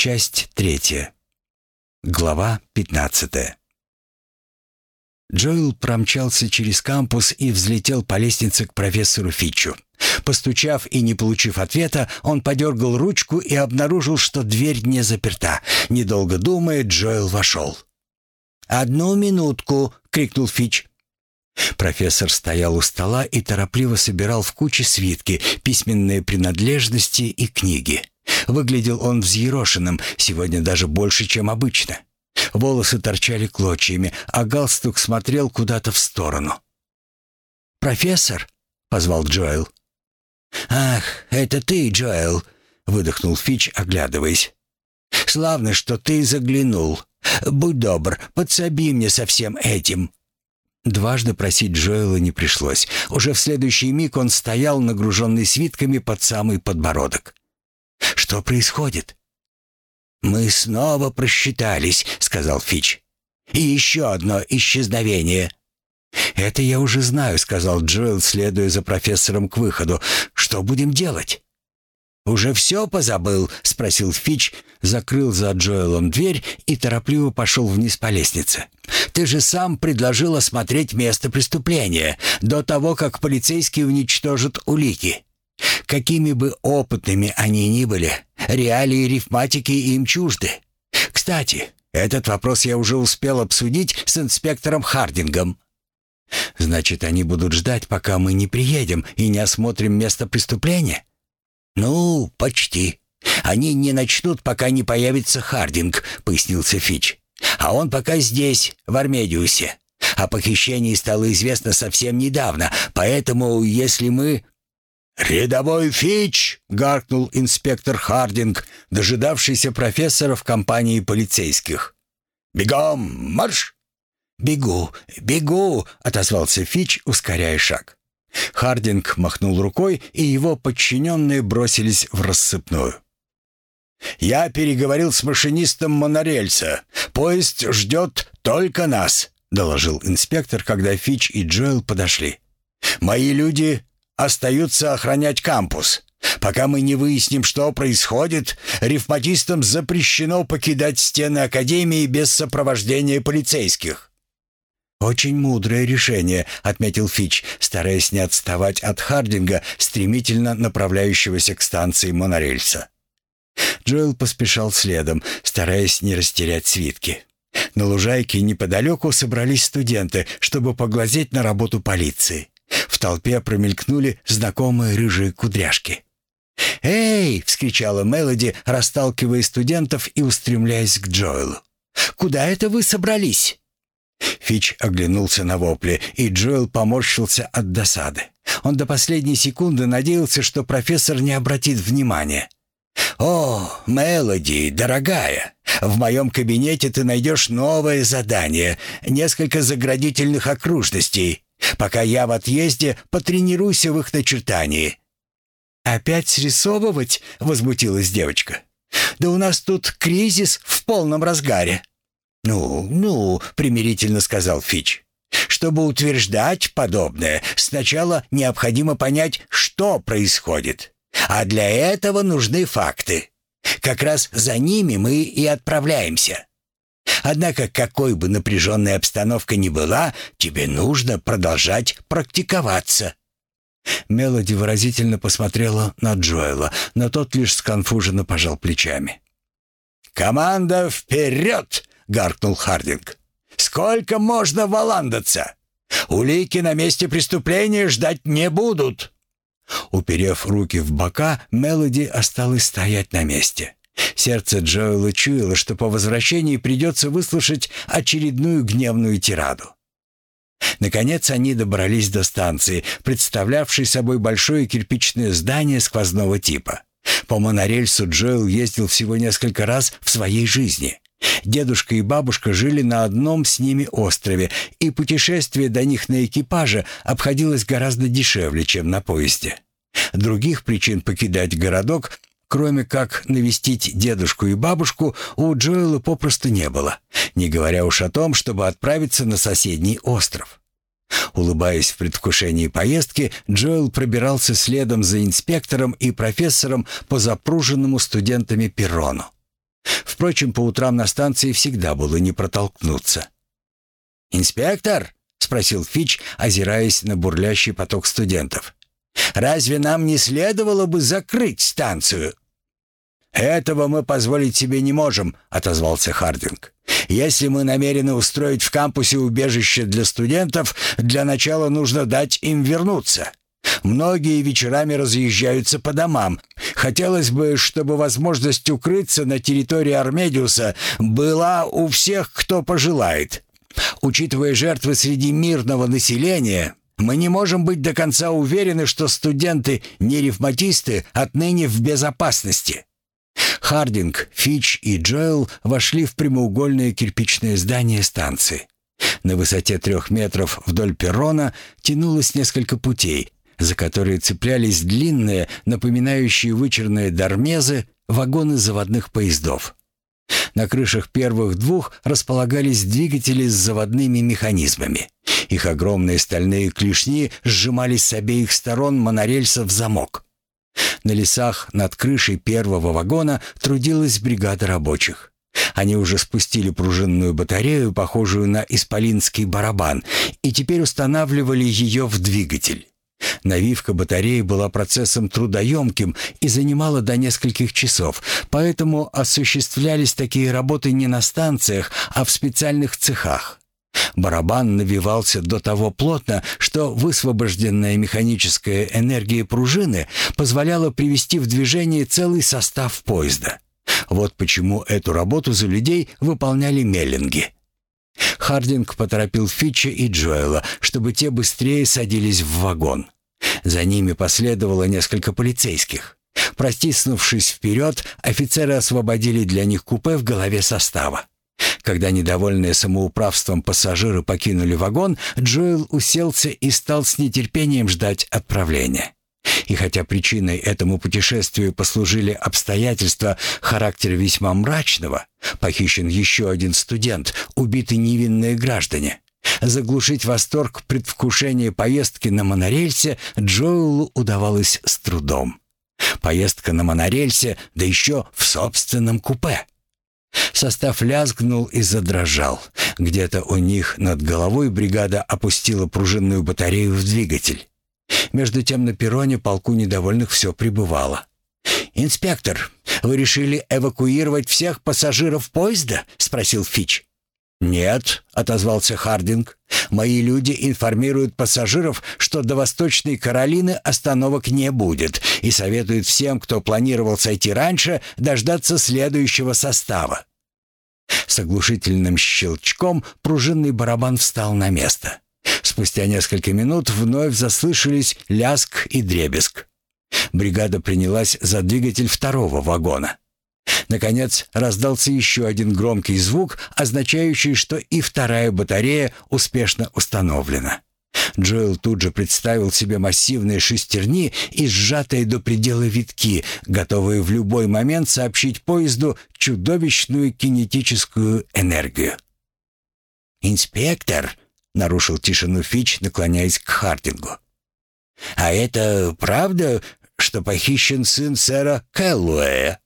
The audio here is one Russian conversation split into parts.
Часть третья. Глава пятнадцатая. Джоэл промчался через кампус и взлетел по лестнице к профессору Фитчу. Постучав и не получив ответа, он подергал ручку и обнаружил, что дверь не заперта. Недолго думая, Джоэл вошел. «Одну минутку!» — крикнул Фич. Профессор стоял у стола и торопливо собирал в куче свитки, письменные принадлежности и книги. Выглядел он взъерошенным, сегодня даже больше, чем обычно. Волосы торчали клочьями, а галстук смотрел куда-то в сторону. «Профессор?» — позвал Джоэл. «Ах, это ты, Джоэл!» — выдохнул Фич, оглядываясь. «Славно, что ты заглянул. Будь добр, подсоби мне со всем этим». Дважды просить Джоэла не пришлось. Уже в следующий миг он стоял, нагруженный свитками под самый подбородок. «Что происходит?» «Мы снова просчитались», — сказал Фич. «И еще одно исчезновение». «Это я уже знаю», — сказал Джоэл, следуя за профессором к выходу. «Что будем делать?» «Уже все позабыл?» — спросил Фич, закрыл за Джоэлом дверь и торопливо пошел вниз по лестнице. «Ты же сам предложил осмотреть место преступления до того, как полицейские уничтожат улики. Какими бы опытными они ни были, реалии рифматики им чужды. Кстати, этот вопрос я уже успел обсудить с инспектором Хардингом». «Значит, они будут ждать, пока мы не приедем и не осмотрим место преступления?» «Ну, почти. Они не начнут, пока не появится Хардинг», — пояснился Фич. «А он пока здесь, в Армедиусе. О похищении стало известно совсем недавно, поэтому если мы...» «Рядовой Фич!» — гаркнул инспектор Хардинг, дожидавшийся профессора в компании полицейских. «Бегом, марш!» «Бегу, бегу!» — отозвался Фич, ускоряя шаг. Хардинг махнул рукой, и его подчиненные бросились в рассыпную. «Я переговорил с машинистом монорельса. Поезд ждет только нас», — доложил инспектор, когда Фич и Джоэл подошли. «Мои люди остаются охранять кампус. Пока мы не выясним, что происходит, рифматистам запрещено покидать стены Академии без сопровождения полицейских». «Очень мудрое решение», — отметил Фич, стараясь не отставать от Хардинга, стремительно направляющегося к станции монорельса. Джоэл поспешал следом, стараясь не растерять свитки. На лужайке неподалеку собрались студенты, чтобы поглазеть на работу полиции. В толпе промелькнули знакомые рыжие кудряшки. «Эй!» — вскричала Мелоди, расталкивая студентов и устремляясь к Джоэлу. «Куда это вы собрались?» Фич оглянулся на вопли, и Джоэл поморщился от досады. Он до последней секунды надеялся, что профессор не обратит внимания. «О, Мелоди, дорогая, в моем кабинете ты найдешь новое задание, несколько заградительных окружностей. Пока я в отъезде, потренируйся в их начертании». «Опять срисовывать?» — возмутилась девочка. «Да у нас тут кризис в полном разгаре». «Ну, ну», — примирительно сказал Фич. «Чтобы утверждать подобное, сначала необходимо понять, что происходит. А для этого нужны факты. Как раз за ними мы и отправляемся. Однако, какой бы напряженной обстановка ни была, тебе нужно продолжать практиковаться». Мелоди выразительно посмотрела на Джоэла, но тот лишь сконфуженно пожал плечами. «Команда вперед!» — гаркнул Хардинг. «Сколько можно валандаться? Улики на месте преступления ждать не будут!» Уперев руки в бока, Мелоди осталась стоять на месте. Сердце Джоэла чуяло, что по возвращении придется выслушать очередную гневную тираду. Наконец они добрались до станции, представлявшей собой большое кирпичное здание сквозного типа. По монорельсу Джоэл ездил всего несколько раз в своей жизни. Дедушка и бабушка жили на одном с ними острове, и путешествие до них на экипаже обходилось гораздо дешевле, чем на поезде. Других причин покидать городок, кроме как навестить дедушку и бабушку, у Джоэла попросту не было, не говоря уж о том, чтобы отправиться на соседний остров. Улыбаясь в предвкушении поездки, Джоэл пробирался следом за инспектором и профессором по запруженному студентами перрону. Впрочем, по утрам на станции всегда было не протолкнуться. «Инспектор?» — спросил Фич, озираясь на бурлящий поток студентов. «Разве нам не следовало бы закрыть станцию?» «Этого мы позволить себе не можем», — отозвался Хардинг. «Если мы намерены устроить в кампусе убежище для студентов, для начала нужно дать им вернуться. Многие вечерами разъезжаются по домам. Хотелось бы, чтобы возможность укрыться на территории Армедиуса была у всех, кто пожелает. Учитывая жертвы среди мирного населения, мы не можем быть до конца уверены, что студенты-неревматисты отныне в безопасности. Хардинг, Фич и Джоэл вошли в прямоугольное кирпичное здание станции. На высоте трех метров вдоль перрона тянулось несколько путей, за которые цеплялись длинные, напоминающие вычерные дармезы, вагоны заводных поездов. На крышах первых двух располагались двигатели с заводными механизмами. Их огромные стальные клешни сжимались с обеих сторон монорельса в замок. На лесах над крышей первого вагона трудилась бригада рабочих. Они уже спустили пружинную батарею, похожую на исполинский барабан, и теперь устанавливали ее в двигатель. Навивка батареи была процессом трудоемким и занимала до нескольких часов, поэтому осуществлялись такие работы не на станциях, а в специальных цехах. Барабан навивался до того плотно, что высвобожденная механическая энергия пружины позволяла привести в движение целый состав поезда. Вот почему эту работу за людей выполняли меллинги. Хардинг поторопил Фитча и Джоэла, чтобы те быстрее садились в вагон. За ними последовало несколько полицейских. Простиснувшись вперед, офицеры освободили для них купе в голове состава. Когда недовольные самоуправством пассажиры покинули вагон, Джоэл уселся и стал с нетерпением ждать отправления. И хотя причиной этому путешествию послужили обстоятельства характера весьма мрачного, похищен еще один студент, убиты невинные граждане, заглушить восторг предвкушения поездки на монорельсе Джоэлу удавалось с трудом. Поездка на монорельсе, да еще в собственном купе. Состав лязгнул и задрожал. Где-то у них над головой бригада опустила пружинную батарею в двигатель. Между тем на перроне полку недовольных все прибывало. «Инспектор, вы решили эвакуировать всех пассажиров поезда?» — спросил Фич. «Нет», — отозвался Хардинг. «Мои люди информируют пассажиров, что до Восточной Каролины остановок не будет, и советуют всем, кто планировал сойти раньше, дождаться следующего состава». С оглушительным щелчком пружинный барабан встал на место. Спустя несколько минут вновь заслышались ляск и дребезг. Бригада принялась за двигатель второго вагона. Наконец раздался еще один громкий звук, означающий, что и вторая батарея успешно установлена. Джоэл тут же представил себе массивные шестерни и сжатые до предела витки, готовые в любой момент сообщить поезду чудовищную кинетическую энергию. «Инспектор», — нарушил тишину Фич, наклоняясь к Хардингу. «А это правда, что похищен сын сэра Кэллуэя?»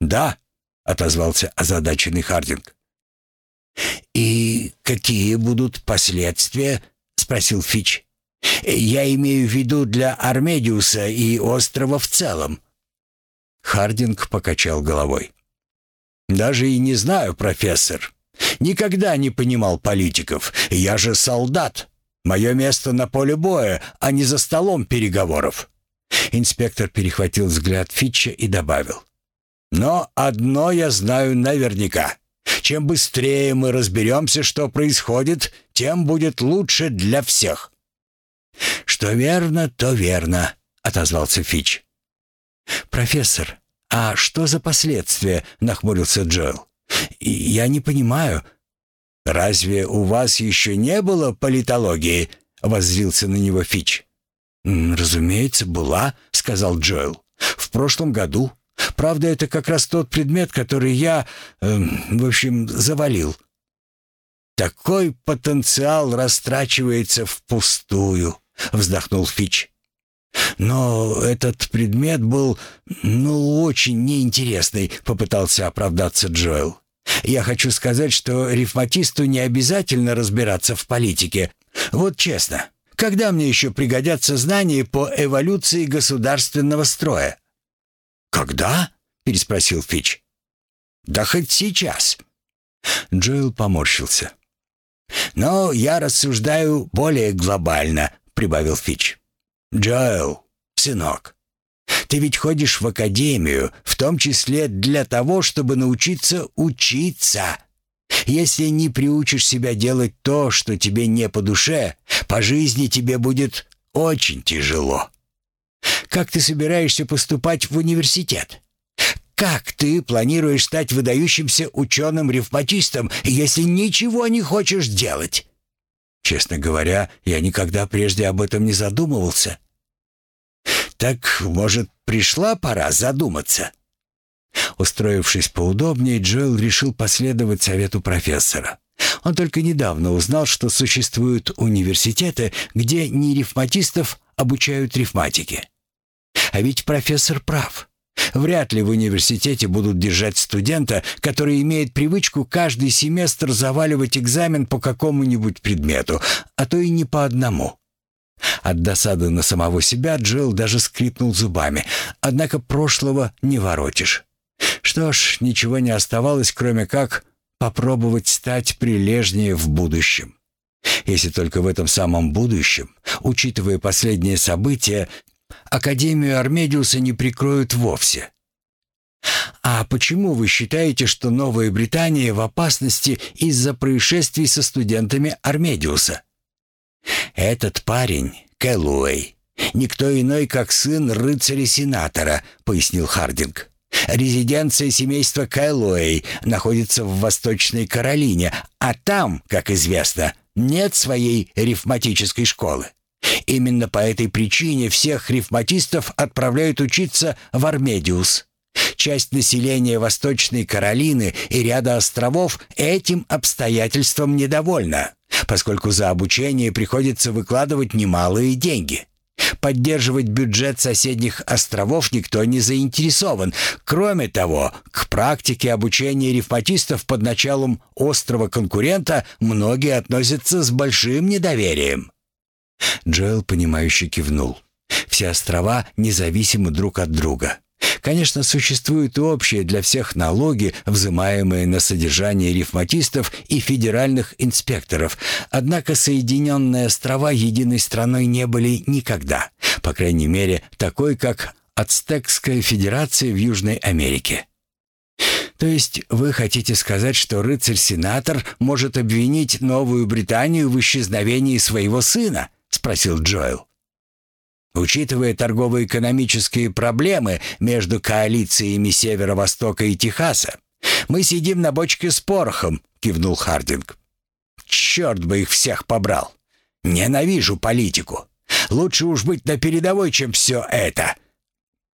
«Да», — отозвался озадаченный Хардинг. «И какие будут последствия?» — спросил Фич. «Я имею в виду для Армедиуса и острова в целом». Хардинг покачал головой. «Даже и не знаю, профессор. Никогда не понимал политиков. Я же солдат. Мое место на поле боя, а не за столом переговоров». Инспектор перехватил взгляд Фитча и добавил. Но одно я знаю наверняка. Чем быстрее мы разберемся, что происходит, тем будет лучше для всех». «Что верно, то верно», — отозвался Фич. «Профессор, а что за последствия?» — нахмурился Джоэл. «Я не понимаю». «Разве у вас еще не было политологии?» — воззрился на него Фич. «Разумеется, была», — сказал Джоэл. «В прошлом году». Правда, это как раз тот предмет, который я, э, в общем, завалил. Такой потенциал растрачивается впустую, вздохнул Фич. «Но этот предмет был, ну, очень неинтересный», — попытался оправдаться Джоэл. «Я хочу сказать, что рифматисту не обязательно разбираться в политике. Вот честно, когда мне еще пригодятся знания по эволюции государственного строя?» «Когда?» — переспросил Фич. «Да хоть сейчас». Джоэл поморщился. «Но я рассуждаю более глобально», — прибавил Фич. «Джоэл, сынок, ты ведь ходишь в академию, в том числе для того, чтобы научиться учиться. Если не приучишь себя делать то, что тебе не по душе, по жизни тебе будет очень тяжело. Как ты собираешься поступать в университет? Как ты планируешь стать выдающимся ученым-ревматистом, если ничего не хочешь делать? Честно говоря, я никогда прежде об этом не задумывался. Так, может, пришла пора задуматься? Устроившись поудобнее, Джоэл решил последовать совету профессора. Он только недавно узнал, что существуют университеты, где не рифматистов обучают рифматике. А ведь профессор прав. Вряд ли в университете будут держать студента, который имеет привычку каждый семестр заваливать экзамен по какому-нибудь предмету, а то и не по одному. От досады на самого себя Джилл даже скрипнул зубами, однако прошлого не воротишь. Что ж, ничего не оставалось, кроме как попробовать стать прилежнее в будущем. Если только в этом самом будущем, учитывая последние события, Академию Армедиуса не прикроют вовсе. А почему вы считаете, что Новая Британия в опасности из-за происшествий со студентами Армедиуса? Этот парень, Кэллоуэй, никто иной, как сын рыцаря-сенатора, пояснил Хардинг. Резиденция семейства Кэллоуэй находится в Восточной Каролине, а там, как известно, нет своей рифматической школы. Именно по этой причине всех рифматистов отправляют учиться в Армедиус. Часть населения Восточной Каролины и ряда островов этим обстоятельством недовольна, поскольку за обучение приходится выкладывать немалые деньги. Поддерживать бюджет соседних островов никто не заинтересован. Кроме того, к практике обучения рифматистов под началом острова конкурента многие относятся с большим недоверием. Джоэл, понимающе кивнул. Все острова независимы друг от друга. Конечно, существуют общие для всех налоги, взимаемые на содержание рифматистов и федеральных инспекторов, однако Соединенные острова единой страной не были никогда, по крайней мере, такой, как Ацтекская федерация в Южной Америке. То есть вы хотите сказать, что рыцарь-сенатор может обвинить Новую Британию в исчезновении своего сына? спросил Джоэл. Учитывая торгово-экономические проблемы между коалициями Северо-Востока и Техаса, мы сидим на бочке с порохом, кивнул Хардинг. Черт бы их всех побрал. Ненавижу политику. Лучше уж быть на передовой, чем все это.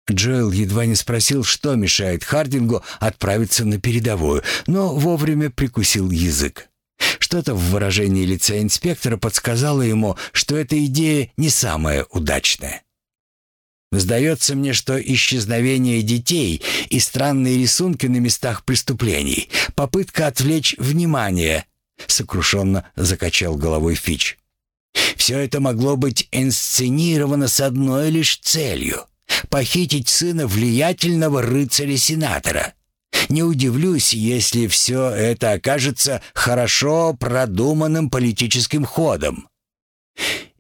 Джоэл едва не спросил, что мешает Хардингу отправиться на передовую, но вовремя прикусил язык. Что-то в выражении лица инспектора подсказало ему, что эта идея не самая удачная. Сдается мне, что исчезновение детей и странные рисунки на местах преступлений — попытка отвлечь внимание, — сокрушенно закачал головой Фич. Все это могло быть инсценировано с одной лишь целью — похитить сына влиятельного рыцаря-сенатора — не удивлюсь, если все это окажется хорошо продуманным политическим ходом.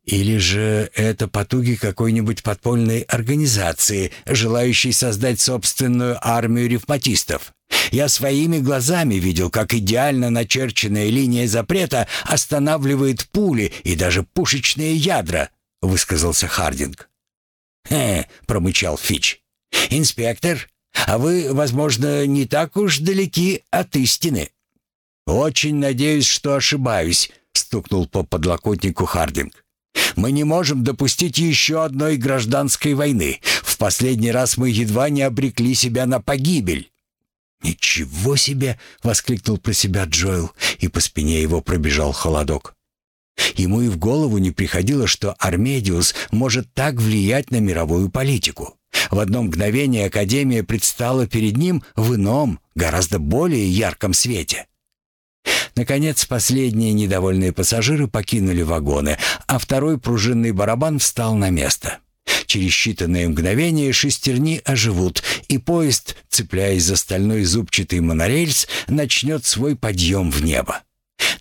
Или же это потуги какой-нибудь подпольной организации, желающей создать собственную армию ревматистов. Я своими глазами видел, как идеально начерченная линия запрета останавливает пули и даже пушечные ядра, высказался Хардинг. «Хе», — промычал Фич. «Инспектор, а вы, возможно, не так уж далеки от истины». «Очень надеюсь, что ошибаюсь», — стукнул по подлокотнику Хардинг. «Мы не можем допустить еще одной гражданской войны. В последний раз мы едва не обрекли себя на погибель». «Ничего себе!» — воскликнул про себя Джоэл, и по спине его пробежал холодок. Ему и в голову не приходило, что Армедиус может так влиять на мировую политику. В одно мгновение Академия предстала перед ним в ином, гораздо более ярком свете. Наконец, последние недовольные пассажиры покинули вагоны, а второй пружинный барабан встал на место. Через считанные мгновения шестерни оживут, и поезд, цепляясь за стальной зубчатый монорельс, начнет свой подъем в небо.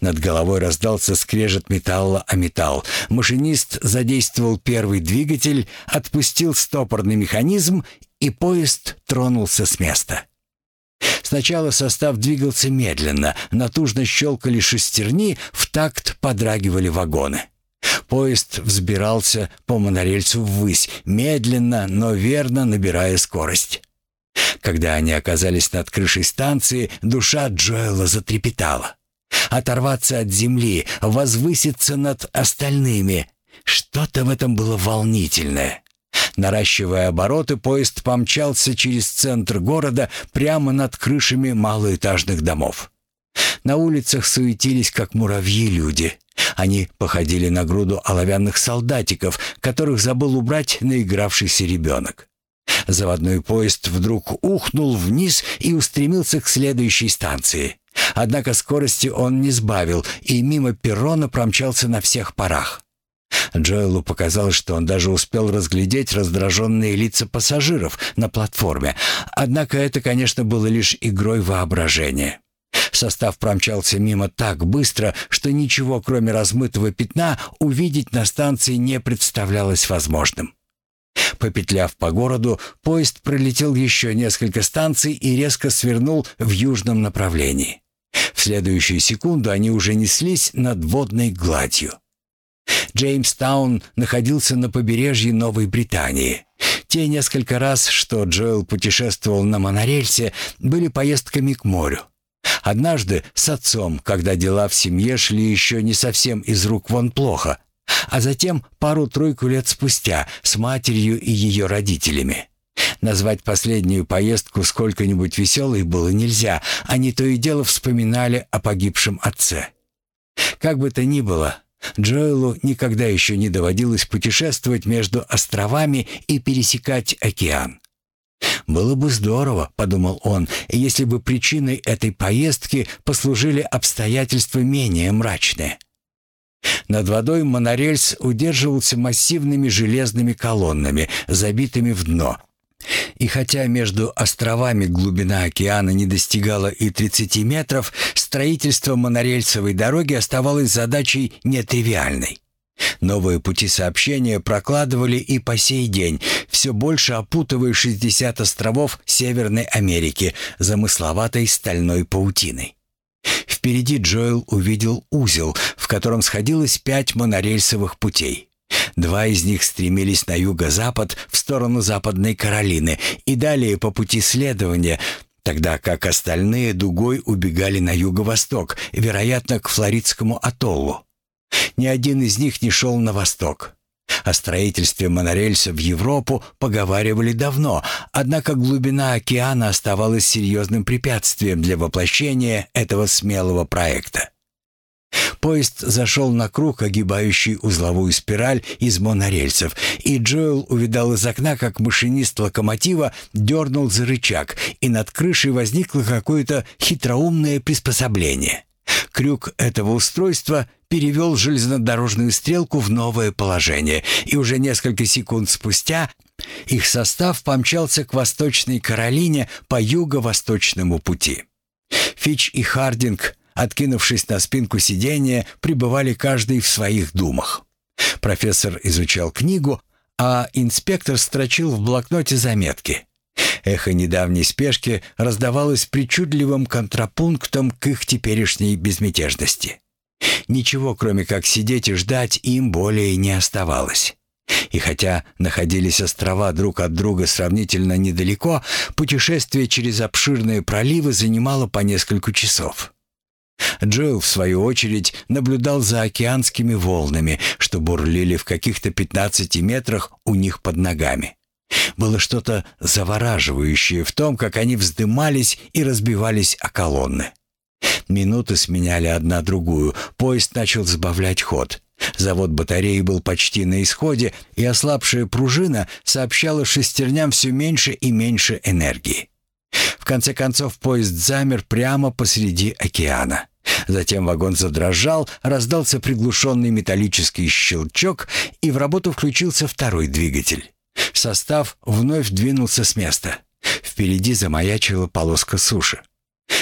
Над головой раздался скрежет металла о металл. Машинист задействовал первый двигатель, отпустил стопорный механизм, и поезд тронулся с места. Сначала состав двигался медленно, натужно щелкали шестерни, в такт подрагивали вагоны. Поезд взбирался по монорельсу ввысь, медленно, но верно набирая скорость. Когда они оказались над крышей станции, душа Джоэла затрепетала. Оторваться от земли, возвыситься над остальными. Что-то в этом было волнительное. Наращивая обороты, поезд помчался через центр города прямо над крышами малоэтажных домов. На улицах суетились, как муравьи, люди. Они походили на груду оловянных солдатиков, которых забыл убрать наигравшийся ребенок. Заводной поезд вдруг ухнул вниз и устремился к следующей станции. Однако скорости он не сбавил и мимо перрона промчался на всех парах. Джоэлу показалось, что он даже успел разглядеть раздраженные лица пассажиров на платформе. Однако это, конечно, было лишь игрой воображения. Состав промчался мимо так быстро, что ничего, кроме размытого пятна, увидеть на станции не представлялось возможным. Попетляв по городу, поезд пролетел еще несколько станций и резко свернул в южном направлении. В следующую секунду они уже неслись над водной гладью. Джеймстаун находился на побережье Новой Британии. Те несколько раз, что Джоэл путешествовал на монорельсе, были поездками к морю. Однажды с отцом, когда дела в семье шли еще не совсем из рук вон плохо, а затем пару-тройку лет спустя с матерью и ее родителями. Назвать последнюю поездку сколько-нибудь веселой было нельзя, они то и дело вспоминали о погибшем отце. Как бы то ни было, Джоэлу никогда еще не доводилось путешествовать между островами и пересекать океан. «Было бы здорово», — подумал он, — «если бы причиной этой поездки послужили обстоятельства менее мрачные». Над водой монорельс удерживался массивными железными колоннами, забитыми в дно, и хотя между островами глубина океана не достигала и 30 метров, строительство монорельсовой дороги оставалось задачей нетривиальной. Новые пути сообщения прокладывали и по сей день, все больше опутывая 60 островов Северной Америки замысловатой стальной паутиной. Впереди Джоэл увидел узел, в котором сходилось пять монорельсовых путей. Два из них стремились на юго-запад в сторону Западной Каролины и далее по пути следования, тогда как остальные дугой убегали на юго-восток, вероятно, к Флоридскому атоллу. Ни один из них не шел на восток. О строительстве монорельса в Европу поговаривали давно, однако глубина океана оставалась серьезным препятствием для воплощения этого смелого проекта. Поезд зашел на круг, огибающий узловую спираль из монорельсов, и Джоэл увидал из окна, как машинист локомотива дернул за рычаг, и над крышей возникло какое-то хитроумное приспособление. Крюк этого устройства перевел железнодорожную стрелку в новое положение, и уже несколько секунд спустя их состав помчался к Восточной Каролине по юго-восточному пути. Фич и Хардинг откинувшись на спинку сиденья, пребывали каждый в своих думах. Профессор изучал книгу, а инспектор строчил в блокноте заметки. Эхо недавней спешки раздавалось причудливым контрапунктом к их теперешней безмятежности. Ничего, кроме как сидеть и ждать, им более не оставалось. И хотя находились острова друг от друга сравнительно недалеко, путешествие через обширные проливы занимало по несколько часов. Джоэл, в свою очередь, наблюдал за океанскими волнами, что бурлили в каких-то 15 метрах у них под ногами. Было что-то завораживающее в том, как они вздымались и разбивались о колонны. Минуты сменяли одна другую, поезд начал сбавлять ход. Завод батареи был почти на исходе, и ослабшая пружина сообщала шестерням все меньше и меньше энергии. В конце концов поезд замер прямо посреди океана. Затем вагон задрожал, раздался приглушенный металлический щелчок, и в работу включился второй двигатель. Состав вновь двинулся с места. Впереди замаячила полоска суши.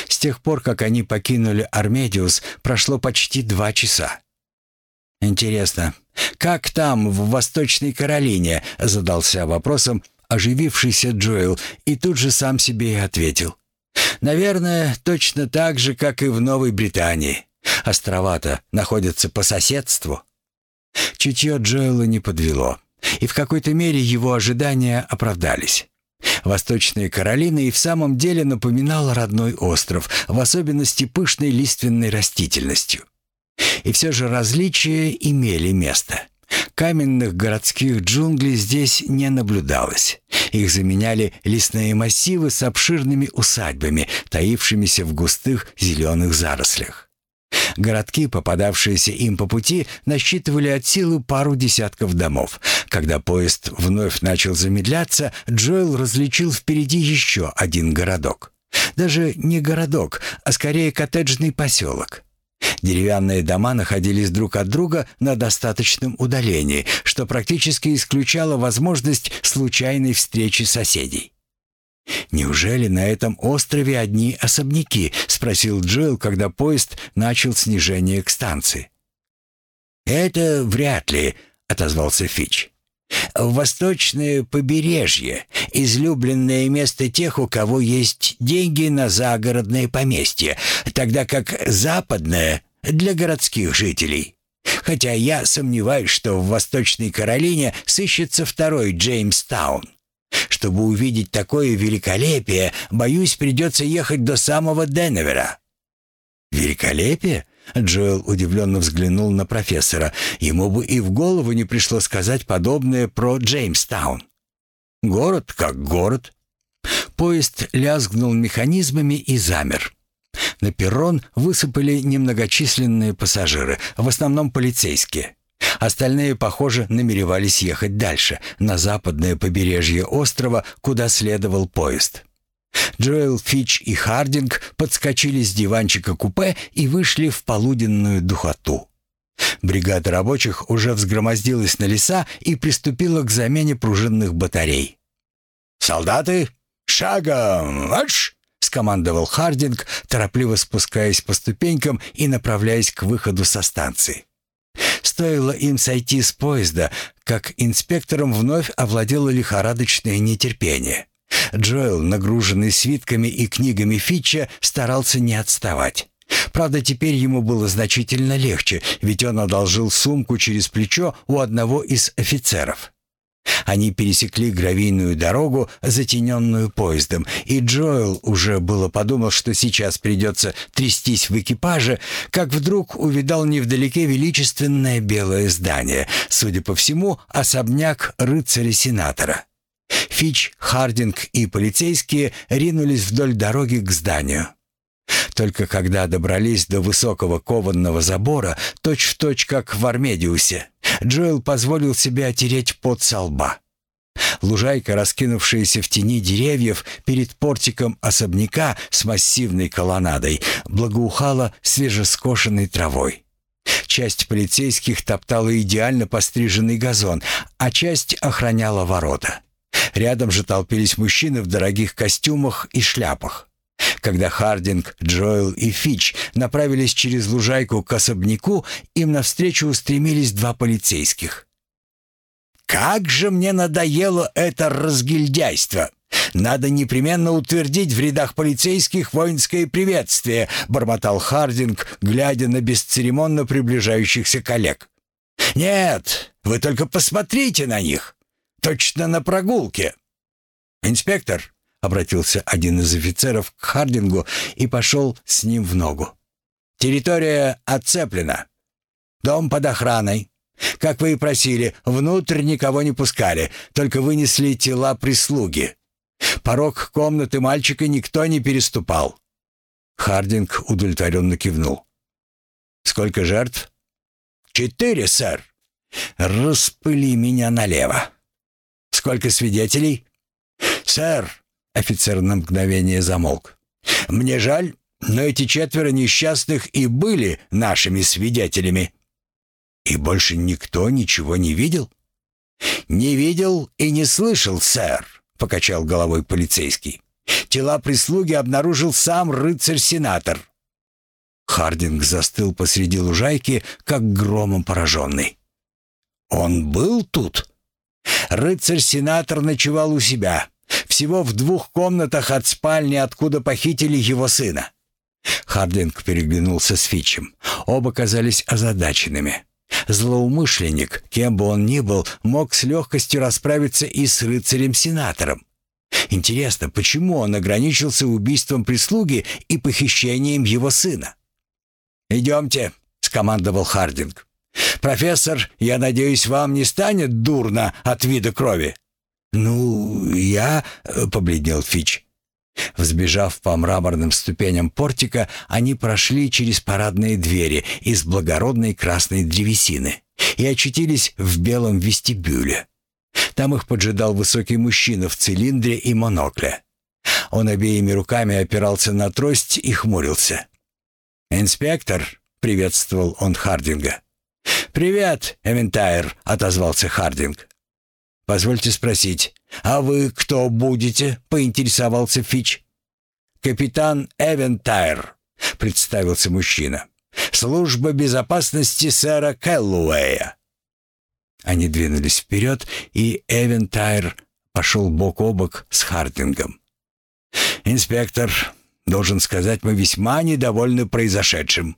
С тех пор, как они покинули Армедиус, прошло почти два часа. «Интересно, как там, в Восточной Каролине?» — задался вопросом оживившийся Джоэл и тут же сам себе и ответил. «Наверное, точно так же, как и в Новой Британии. Острова-то находятся по соседству». Чутье Джоэла не подвело, и в какой-то мере его ожидания оправдались. Восточная Каролина и в самом деле напоминала родной остров, в особенности пышной лиственной растительностью. И все же различия имели место. Каменных городских джунглей здесь не наблюдалось. Их заменяли лесные массивы с обширными усадьбами, таившимися в густых зеленых зарослях. Городки, попадавшиеся им по пути, насчитывали от силы пару десятков домов. Когда поезд вновь начал замедляться, Джоэл различил впереди еще один городок. Даже не городок, а скорее коттеджный поселок. Деревянные дома находились друг от друга на достаточном удалении, что практически исключало возможность случайной встречи соседей. «Неужели на этом острове одни особняки?» — спросил Джилл, когда поезд начал снижение к станции. «Это вряд ли», — отозвался Фич. «Восточное побережье — излюбленное место тех, у кого есть деньги на загородное поместье, тогда как западное — для городских жителей. Хотя я сомневаюсь, что в Восточной Каролине сыщется второй Джеймстаун. Чтобы увидеть такое великолепие, боюсь, придется ехать до самого Денвера». «Великолепие?» Джоэл удивленно взглянул на профессора. Ему бы и в голову не пришло сказать подобное про Джеймстаун. «Город как город». Поезд лязгнул механизмами и замер. На перрон высыпали немногочисленные пассажиры, в основном полицейские. Остальные, похоже, намеревались ехать дальше, на западное побережье острова, куда следовал поезд. Джоэл, Фич и Хардинг подскочили с диванчика купе и вышли в полуденную духоту. Бригада рабочих уже взгромоздилась на леса и приступила к замене пружинных батарей. «Солдаты, шагом! Марш!» — скомандовал Хардинг, торопливо спускаясь по ступенькам и направляясь к выходу со станции. Стоило им сойти с поезда, как инспектором вновь овладело лихорадочное нетерпение. Джоэл, нагруженный свитками и книгами Фитча, старался не отставать. Правда, теперь ему было значительно легче, ведь он одолжил сумку через плечо у одного из офицеров. Они пересекли гравийную дорогу, затененную поездом, и Джоэл уже было подумал, что сейчас придется трястись в экипаже, как вдруг увидал невдалеке величественное белое здание, судя по всему, особняк рыцаря-сенатора. Фич, Хардинг и полицейские ринулись вдоль дороги к зданию. Только когда добрались до высокого кованного забора, точь-в-точь точь как в Армедиусе, Джоэл позволил себе отереть пот со лба. Лужайка, раскинувшаяся в тени деревьев перед портиком особняка с массивной колоннадой, благоухала свежескошенной травой. Часть полицейских топтала идеально постриженный газон, а часть охраняла ворота. Рядом же толпились мужчины в дорогих костюмах и шляпах. Когда Хардинг, Джоэл и Фич направились через лужайку к особняку, им навстречу устремились два полицейских. «Как же мне надоело это разгильдяйство! Надо непременно утвердить в рядах полицейских воинское приветствие», бормотал Хардинг, глядя на бесцеремонно приближающихся коллег. «Нет, вы только посмотрите на них! Точно на прогулке!» «Инспектор, обратился один из офицеров к Хардингу и пошел с ним в ногу. «Территория отцеплена. Дом под охраной. Как вы и просили, внутрь никого не пускали, только вынесли тела прислуги. Порог комнаты мальчика никто не переступал». Хардинг удовлетворенно кивнул. «Сколько жертв?» «Четыре, сэр». «Распыли меня налево». «Сколько свидетелей?» «Сэр», — офицер на мгновение замолк, — «мне жаль, но эти четверо несчастных и были нашими свидетелями». «И больше никто ничего не видел?» «Не видел и не слышал, сэр», — покачал головой полицейский. «Тела прислуги обнаружил сам рыцарь-сенатор». Хардинг застыл посреди лужайки, как громом пораженный. «Он был тут?» Рыцарь-сенатор ночевал у себя, всего в двух комнатах от спальни, откуда похитили его сына. Хардинг переглянулся с Фичем. Оба казались озадаченными. Злоумышленник, кем бы он ни был, мог с легкостью расправиться и с рыцарем-сенатором. Интересно, почему он ограничился убийством прислуги и похищением его сына? «Идемте», — скомандовал Хардинг. «Профессор, я надеюсь, вам не станет дурно от вида крови?» «Ну, я...» — побледнел Фич. Взбежав по мраморным ступеням портика, они прошли через парадные двери из благородной красной древесины и очутились в белом вестибюле. Там их поджидал высокий мужчина в цилиндре и монокле. Он обеими руками опирался на трость и хмурился. «Инспектор», — приветствовал он Хардинга. «Привет, Эвентайр», — отозвался Хардинг. «Позвольте спросить, а вы кто будете?» — поинтересовался Фич. «Капитан Эвентайр», — представился мужчина. «Служба безопасности сэра Кэллуэя». Они двинулись вперед, и Эвентайр пошел бок о бок с Хардингом. «Инспектор, должен сказать, мы весьма недовольны произошедшим».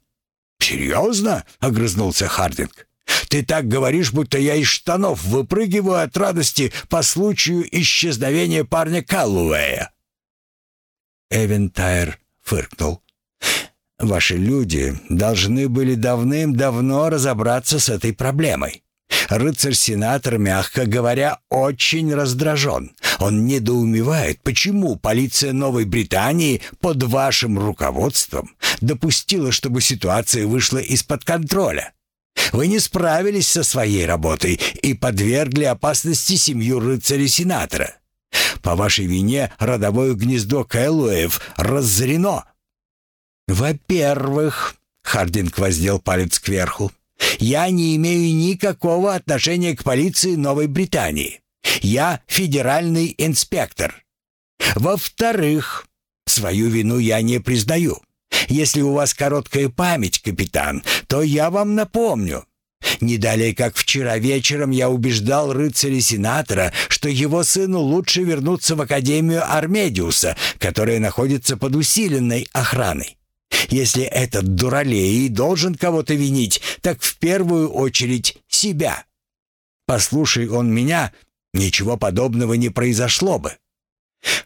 «Серьезно?» — огрызнулся Хардинг. «Ты так говоришь, будто я из штанов выпрыгиваю от радости по случаю исчезновения парня Каллуэя». Эвентайр фыркнул. «Ваши люди должны были давным-давно разобраться с этой проблемой. Рыцарь-сенатор, мягко говоря, очень раздражен. Он недоумевает, почему полиция Новой Британии под вашим руководством допустила, чтобы ситуация вышла из-под контроля. Вы не справились со своей работой и подвергли опасности семью рыцаря-сенатора. По вашей вине родовое гнездо Кэллуэев разорено». «Во-первых», — Хардинг воздел палец кверху, я не имею никакого отношения к полиции Новой Британии. Я федеральный инспектор. Во-вторых, свою вину я не признаю. Если у вас короткая память, капитан, то я вам напомню. Не далее, как вчера вечером я убеждал рыцаря-сенатора, что его сыну лучше вернуться в Академию Армедиуса, которая находится под усиленной охраной. Если этот дуралей должен кого-то винить, так в первую очередь себя. Послушай он меня, ничего подобного не произошло бы.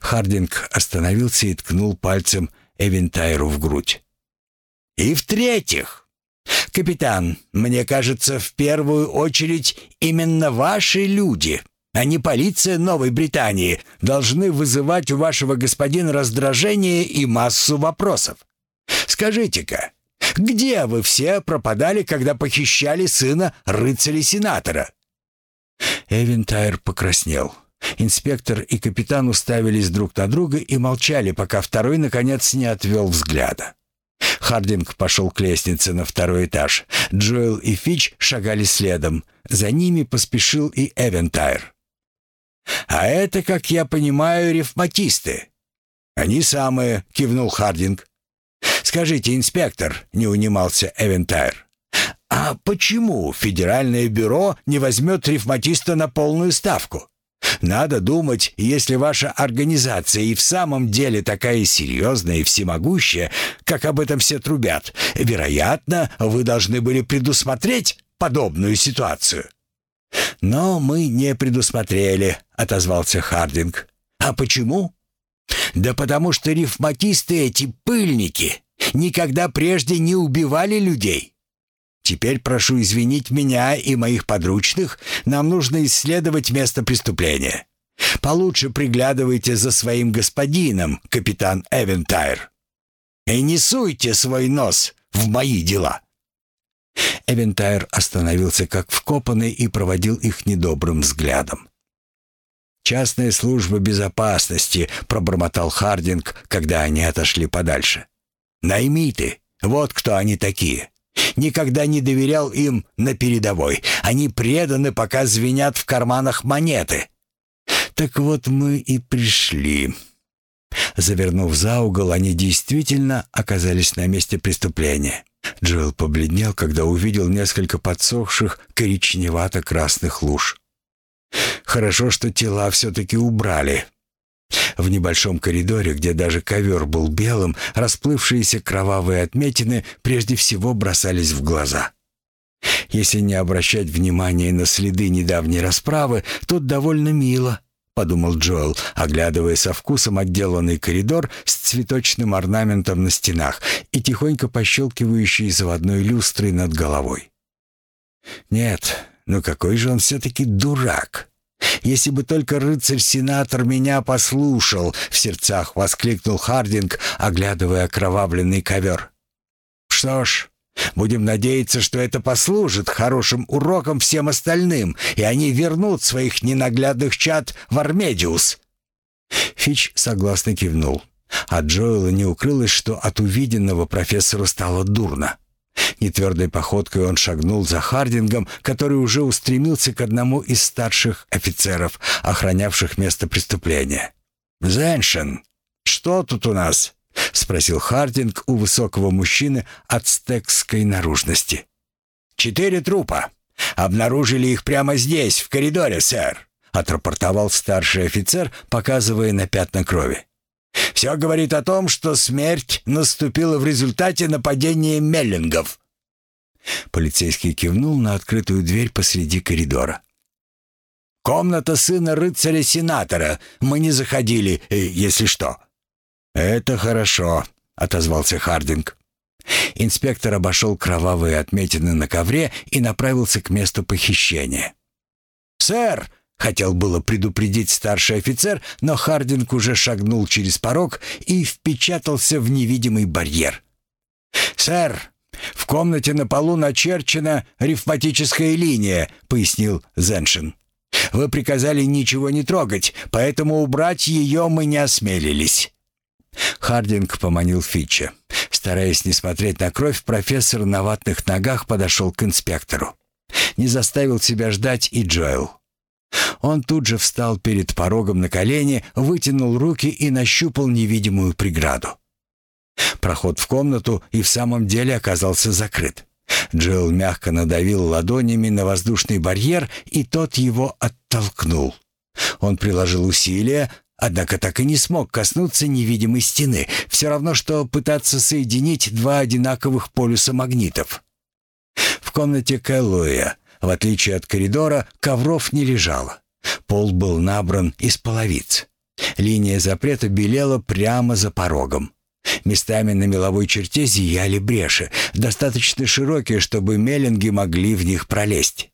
Хардинг остановился и ткнул пальцем Эвентайру в грудь. И в-третьих, капитан, мне кажется, в первую очередь именно ваши люди, а не полиция Новой Британии, должны вызывать у вашего господина раздражение и массу вопросов. Скажите-ка, где вы все пропадали, когда похищали сына рыцаря-сенатора?» Эвентайр покраснел. Инспектор и капитан уставились друг на друга и молчали, пока второй, наконец, не отвел взгляда. Хардинг пошел к лестнице на второй этаж. Джоэл и Фич шагали следом. За ними поспешил и Эвентайр. «А это, как я понимаю, рифматисты». «Они самые», — кивнул Хардинг. «Скажите, инспектор», — не унимался Эвентайр, «а почему Федеральное бюро не возьмет рифматиста на полную ставку? Надо думать, если ваша организация и в самом деле такая серьезная и всемогущая, как об этом все трубят, вероятно, вы должны были предусмотреть подобную ситуацию». «Но мы не предусмотрели», — отозвался Хардинг. «А почему?» «Да потому что рифматисты эти пыльники никогда прежде не убивали людей. Теперь прошу извинить меня и моих подручных, нам нужно исследовать место преступления. Получше приглядывайте за своим господином, капитан Эвентайр. И не суйте свой нос в мои дела». Эвентайр остановился как вкопанный и проводил их недобрым взглядом. «Частная служба безопасности», — пробормотал Хардинг, когда они отошли подальше. «Наймиты, вот кто они такие. Никогда не доверял им на передовой. Они преданы, пока звенят в карманах монеты». «Так вот мы и пришли». Завернув за угол, они действительно оказались на месте преступления. Джоэл побледнел, когда увидел несколько подсохших коричневато-красных луж. Хорошо, что тела все-таки убрали. В небольшом коридоре, где даже ковер был белым, расплывшиеся кровавые отметины прежде всего бросались в глаза. Если не обращать внимания на следы недавней расправы, тут довольно мило —— подумал Джоэл, оглядывая со вкусом отделанный коридор с цветочным орнаментом на стенах и тихонько пощелкивающей заводной люстрой над головой. «Нет, ну какой же он все-таки дурак!» «Если бы только рыцарь-сенатор меня послушал!» — в сердцах воскликнул Хардинг, оглядывая окровавленный ковер. «Что ж, Будем надеяться, что это послужит хорошим уроком всем остальным, и они вернут своих ненаглядных чад в Армедиус». Фич согласно кивнул. А Джоэла не укрылось, что от увиденного профессору стало дурно. Нетвердой походкой он шагнул за Хардингом, который уже устремился к одному из старших офицеров, охранявших место преступления. «Зеншин, что тут у нас?» — спросил Хардинг у высокого мужчины ацтекской наружности. «Четыре трупа. Обнаружили их прямо здесь, в коридоре, сэр», — отрапортовал старший офицер, показывая на пятна крови. «Все говорит о том, что смерть наступила в результате нападения меллингов». Полицейский кивнул на открытую дверь посреди коридора. «Комната сына рыцаря-сенатора. Мы не заходили, э, если что». «Это хорошо», — отозвался Хардинг. Инспектор обошел кровавые отметины на ковре и направился к месту похищения. «Сэр!» — хотел было предупредить старший офицер, но Хардинг уже шагнул через порог и впечатался в невидимый барьер. «Сэр, в комнате на полу начерчена рифматическая линия», — пояснил Зеншин. «Вы приказали ничего не трогать, поэтому убрать ее мы не осмелились». Хардинг поманил Фитча. Стараясь не смотреть на кровь, профессор на ватных ногах подошел к инспектору. Не заставил себя ждать и Джоэл. Он тут же встал перед порогом на колени, вытянул руки и нащупал невидимую преграду. Проход в комнату и в самом деле оказался закрыт. Джилл мягко надавил ладонями на воздушный барьер, и тот его оттолкнул. Он приложил усилия, Однако так и не смог коснуться невидимой стены. Все равно, что пытаться соединить два одинаковых полюса магнитов. В комнате Кэллоя, в отличие от коридора, ковров не лежало. Пол был набран из половиц. Линия запрета белела прямо за порогом. Местами на меловой черте зияли бреши, достаточно широкие, чтобы меллинги могли в них пролезть.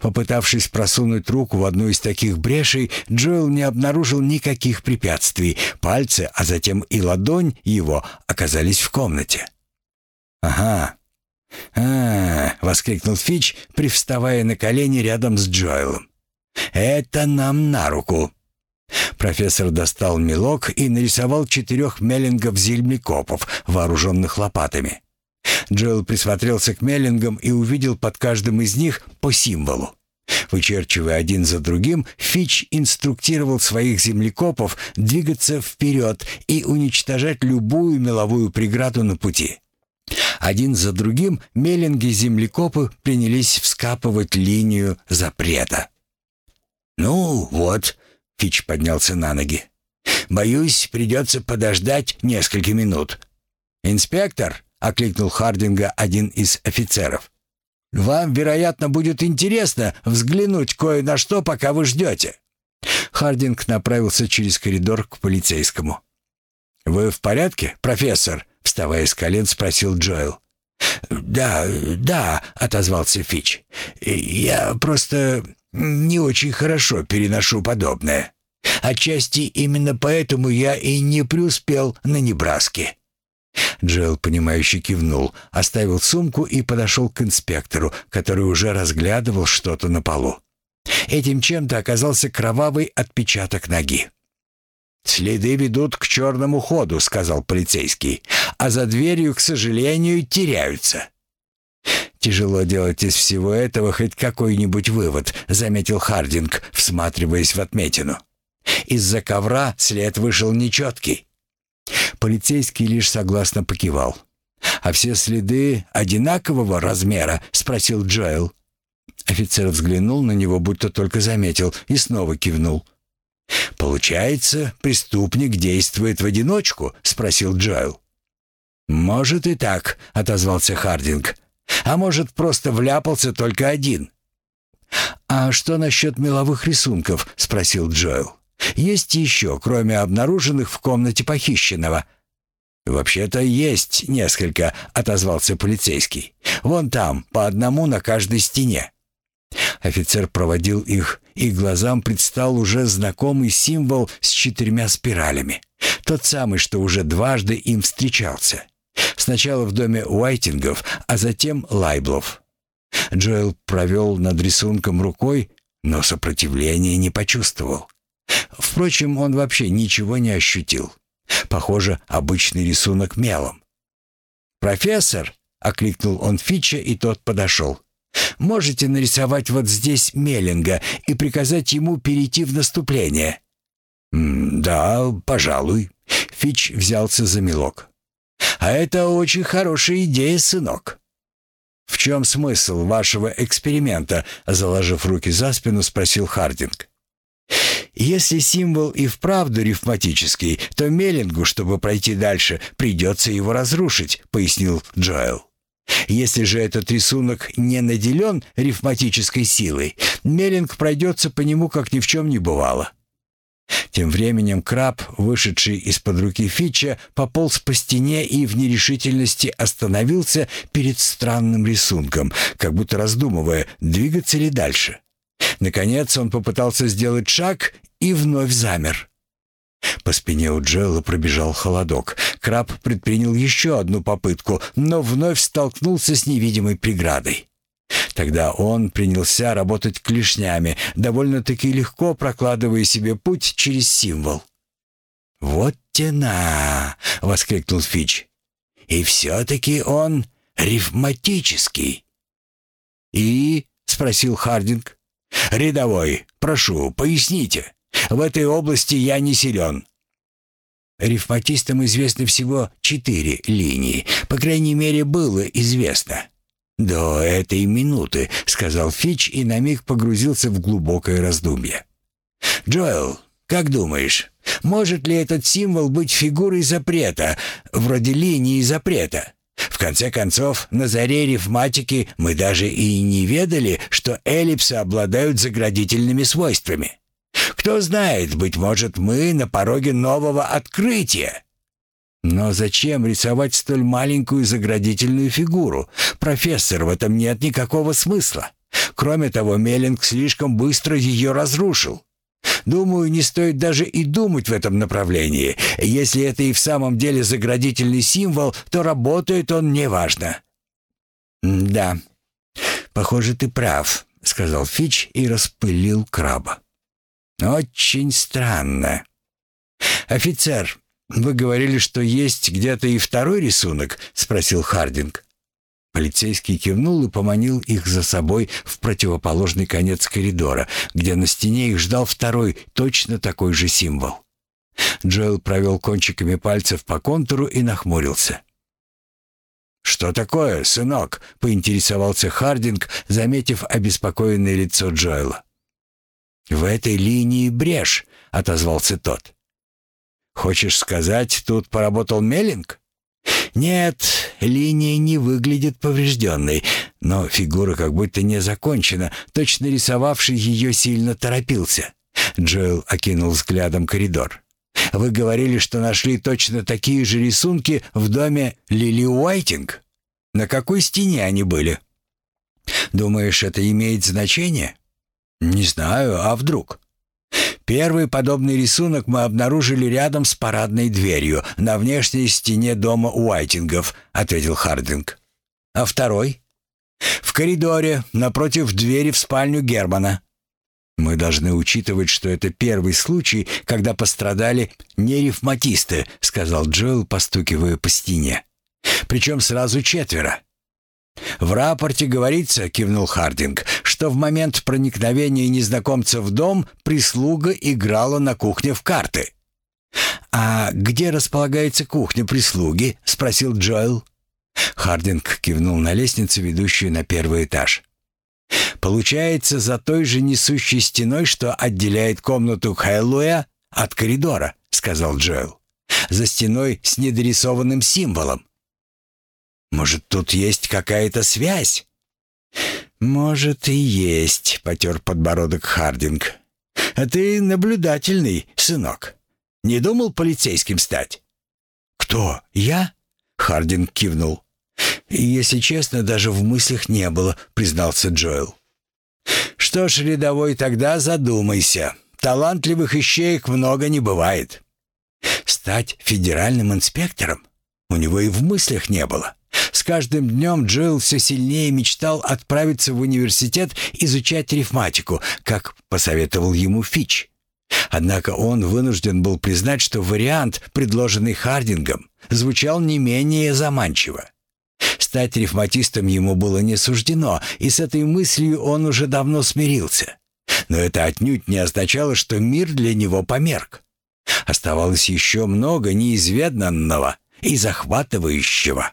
Попытавшись просунуть руку в одну из таких брешей, Джоэл не обнаружил никаких препятствий. Пальцы, а затем и ладонь его оказались в комнате. «Ага. А, -а, -а воскликнул Фич, привставая на колени рядом с Джоэлом. «Это нам на руку». Профессор достал мелок и нарисовал четырех меллингов-зельмикопов, вооруженных лопатами. Джоэл присмотрелся к меллингам и увидел под каждым из них по символу. Вычерчивая один за другим, Фич инструктировал своих землекопов двигаться вперед и уничтожать любую меловую преграду на пути. Один за другим меллинги-землекопы принялись вскапывать линию запрета. «Ну вот», — Фич поднялся на ноги, — «боюсь, придется подождать несколько минут». «Инспектор», — окликнул Хардинга один из офицеров. «Вам, вероятно, будет интересно взглянуть кое на что, пока вы ждете». Хардинг направился через коридор к полицейскому. «Вы в порядке, профессор?» — вставая с колен, спросил Джоэл. «Да, да», — отозвался Фич. «Я просто не очень хорошо переношу подобное. Отчасти именно поэтому я и не преуспел на Небраске». Джоэл, понимающе кивнул, оставил сумку и подошел к инспектору, который уже разглядывал что-то на полу. Этим чем-то оказался кровавый отпечаток ноги. «Следы ведут к черному ходу», — сказал полицейский, «а за дверью, к сожалению, теряются». «Тяжело делать из всего этого хоть какой-нибудь вывод», — заметил Хардинг, всматриваясь в отметину. «Из-за ковра след вышел нечеткий». Полицейский лишь согласно покивал. «А все следы одинакового размера?» — спросил Джоэл. Офицер взглянул на него, будто только заметил, и снова кивнул. «Получается, преступник действует в одиночку?» — спросил Джоэл. «Может и так», — отозвался Хардинг. «А может, просто вляпался только один». «А что насчет меловых рисунков?» — спросил Джоэл. «Есть еще, кроме обнаруженных в комнате похищенного?» «Вообще-то есть несколько», — отозвался полицейский. «Вон там, по одному на каждой стене». Офицер проводил их, и глазам предстал уже знакомый символ с четырьмя спиралями. Тот самый, что уже дважды им встречался. Сначала в доме Уайтингов, а затем Лайблов. Джоэл провел над рисунком рукой, но сопротивления не почувствовал. Впрочем, он вообще ничего не ощутил. Похоже, обычный рисунок мелом. «Профессор!» — окликнул он Фича, и тот подошел. Можете нарисовать вот здесь Меллинга и приказать ему перейти в наступление?» «Да, пожалуй». Фич взялся за мелок. «А это очень хорошая идея, сынок». «В чем смысл вашего эксперимента?» Заложив руки за спину, спросил Хардинг. «Если символ и вправду рифматический, то Меллингу, чтобы пройти дальше, придется его разрушить», — пояснил Джоэл. Если же этот рисунок не наделен рифматической силой, Меллинг пройдется по нему, как ни в чем не бывало. Тем временем краб, вышедший из-под руки Фича, пополз по стене и в нерешительности остановился перед странным рисунком, как будто раздумывая, двигаться ли дальше. Наконец он попытался сделать шаг и вновь замер. По спине у Джелла пробежал холодок. Краб предпринял еще одну попытку, но вновь столкнулся с невидимой преградой. Тогда он принялся работать клешнями, довольно-таки легко прокладывая себе путь через символ. «Вот тена!» — воскликнул Фич. «И все-таки он рифматический». «И?» — спросил Хардинг. «Рядовой, прошу, поясните». В этой области я не силен». Рифматистам известны всего четыре линии. По крайней мере, было известно. «До этой минуты», — сказал Фич и на миг погрузился в глубокое раздумье. «Джоэл, как думаешь, может ли этот символ быть фигурой запрета, вроде линии запрета?» В конце концов, на заре рифматики мы даже и не ведали, что эллипсы обладают заградительными свойствами. Кто знает, быть может, мы на пороге нового открытия. Но зачем рисовать столь маленькую заградительную фигуру? Профессор, в этом нет никакого смысла. Кроме того, Меллинг слишком быстро ее разрушил. Думаю, не стоит даже и думать в этом направлении. Если это и в самом деле заградительный символ, то работает он неважно. «Да, похоже, ты прав», — сказал Фич и распылил краба. «Очень странно». «Офицер, вы говорили, что есть где-то и второй рисунок?» — спросил Хардинг. Полицейский кивнул и поманил их за собой в противоположный конец коридора, где на стене их ждал второй, точно такой же символ. Джоэл провел кончиками пальцев по контуру и нахмурился. «Что такое, сынок?» — поинтересовался Хардинг, заметив обеспокоенное лицо Джоэла. «В этой линии брешь», — отозвался тот. «Хочешь сказать, тут поработал Меллинг?» «Нет, линия не выглядит поврежденной, но фигура как будто не закончена, точно рисовавший ее сильно торопился». Джоэл окинул взглядом коридор. «Вы говорили, что нашли точно такие же рисунки в доме Лили Уайтинг? На какой стене они были?» «Думаешь, это имеет значение?» «Не знаю, а вдруг?» Первый подобный рисунок мы обнаружили рядом с парадной дверью на внешней стене дома Уайтингов, ответил Хардинг. А второй? В коридоре, напротив двери в спальню Германа. Мы должны учитывать, что это первый случай, когда пострадали не ревматисты, сказал Джоэл, постукивая по стене. Причем сразу четверо. «В рапорте говорится, — кивнул Хардинг, — что в момент проникновения незнакомца в дом прислуга играла на кухне в карты». «А где располагается кухня прислуги?» — спросил Джоэл. Хардинг кивнул на лестницу, ведущую на первый этаж. «Получается, за той же несущей стеной, что отделяет комнату Хэллоя от коридора», — сказал Джоэл. «За стеной с недорисованным символом. Может, тут есть какая-то связь?» «Может, и есть», — потер подбородок Хардинг. «А ты наблюдательный, сынок. Не думал полицейским стать?» «Кто? Я?» — Хардинг кивнул. «Если честно, даже в мыслях не было», — признался Джоэл. «Что ж, рядовой, тогда задумайся. Талантливых ищеек много не бывает. Стать федеральным инспектором у него и в мыслях не было. С каждым днем Джилл все сильнее мечтал отправиться в университет изучать рифматику, как посоветовал ему Фич. Однако он вынужден был признать, что вариант, предложенный Хардингом, звучал не менее заманчиво. Стать рифматистом ему было не суждено, и с этой мыслью он уже давно смирился. Но это отнюдь не означало, что мир для него померк. Оставалось еще много неизведанного и захватывающего.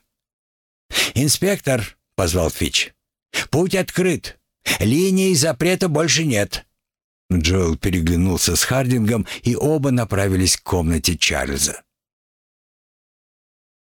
«Инспектор», — позвал Фич, — «путь открыт. Линии запрета больше нет». Джоэл переглянулся с Хардингом, и оба направились к комнате Чарльза.